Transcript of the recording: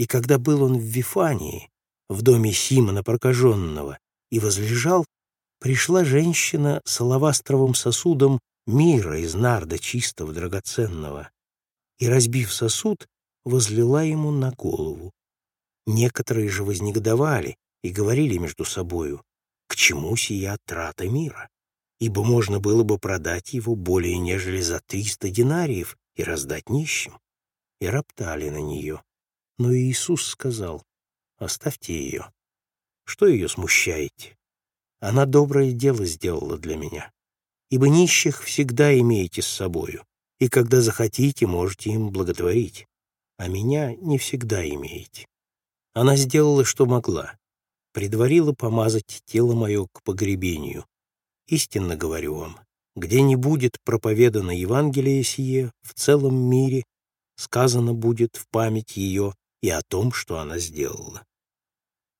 И когда был он в Вифании, в доме Симона прокаженного, и возлежал, пришла женщина с алавастровым сосудом мира из нарда чистого драгоценного, и, разбив сосуд, возлила ему на голову. Некоторые же вознегодовали и говорили между собою, к чему сия трата мира, ибо можно было бы продать его более нежели за триста динариев и раздать нищим. И роптали на нее. Но Иисус сказал, оставьте ее. Что ее смущаете? Она доброе дело сделала для меня. Ибо нищих всегда имеете с собою, и когда захотите, можете им благотворить, а меня не всегда имеете. Она сделала, что могла, предварила помазать тело мое к погребению. Истинно говорю вам, где не будет проповедано Евангелие сие в целом мире, сказано будет в память ее и о том, что она сделала.